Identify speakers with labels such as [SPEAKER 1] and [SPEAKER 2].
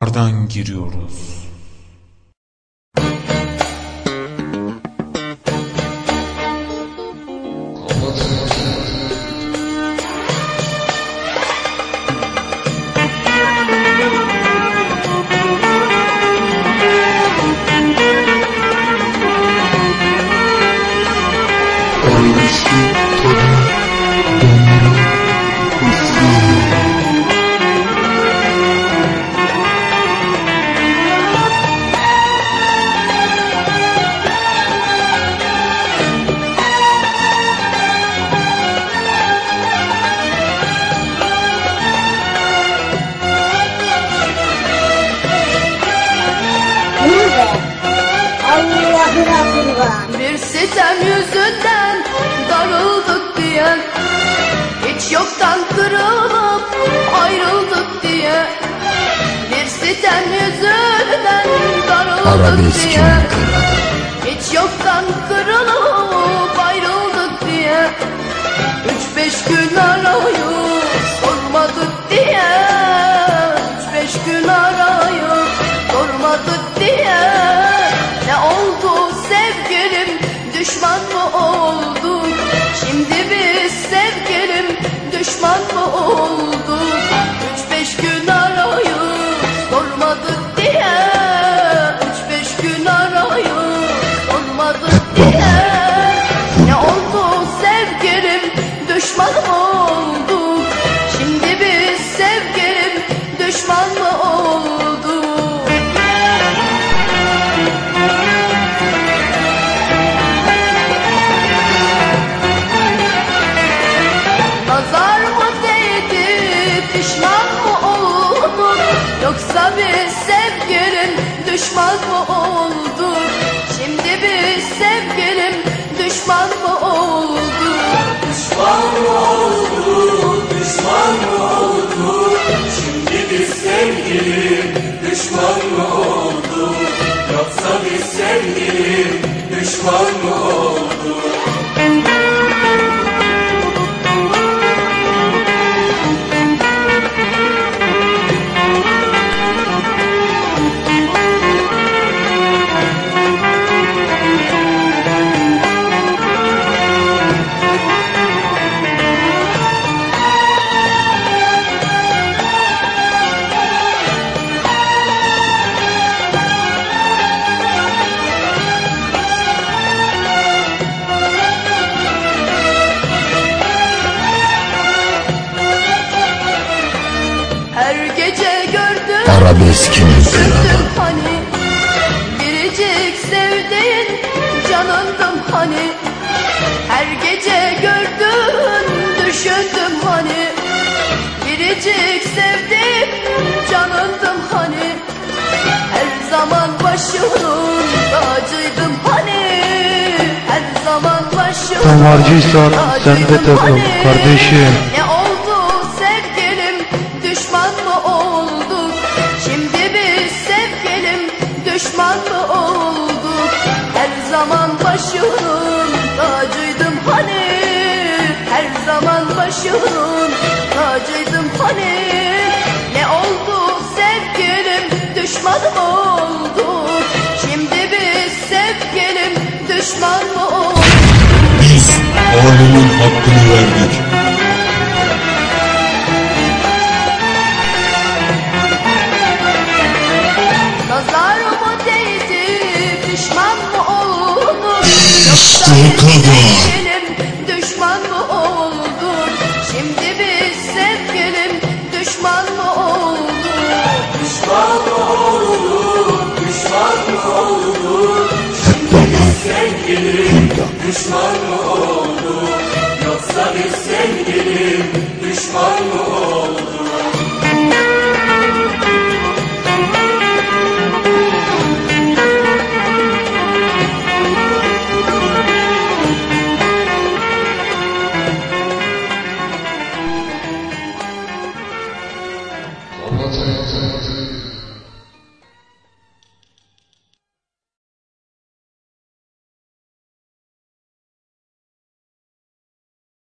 [SPEAKER 1] Ardan giriyoruz.
[SPEAKER 2] Kardeşi
[SPEAKER 3] Bir sitem yüzünden darıldık diye. Hiç yoktan kırılıp ayrıldık diye. Bir sitem yüzünden darıldık
[SPEAKER 2] Arabeskin
[SPEAKER 3] diye. Hiç Yoksa biz sevgilim düşman mı olduk Şimdi biz sevgilim düşman mı olduk
[SPEAKER 4] Düşman mı olduk, düşman mı olduk? Şimdi biz sevgilim, düşman mı olduk? Yoksa biz sevgilim, düşman mı olduk?
[SPEAKER 2] Arabeskin kralı
[SPEAKER 3] hani Biricik sevdiğin canındım hani. Her gece gördüm düşündüm hani. Biricik sevdiğim canındım hani. Her zaman başımın tacıydım hani. Her zaman başımın
[SPEAKER 5] Damarcıysan sen de takıl
[SPEAKER 3] hani.
[SPEAKER 5] kardeşim.
[SPEAKER 3] Başının tacıydım hani? Ne oldu sevgilim? Düşman mı olduk Şimdi biz sevgilim düşman mı olduk
[SPEAKER 1] Biz alnının hakkını verdik.
[SPEAKER 3] Nazar mı değdi? Pişman mı oldun
[SPEAKER 1] İşte o kadar.
[SPEAKER 4] Düşman mı olduk? Yoksa biz sevgilim,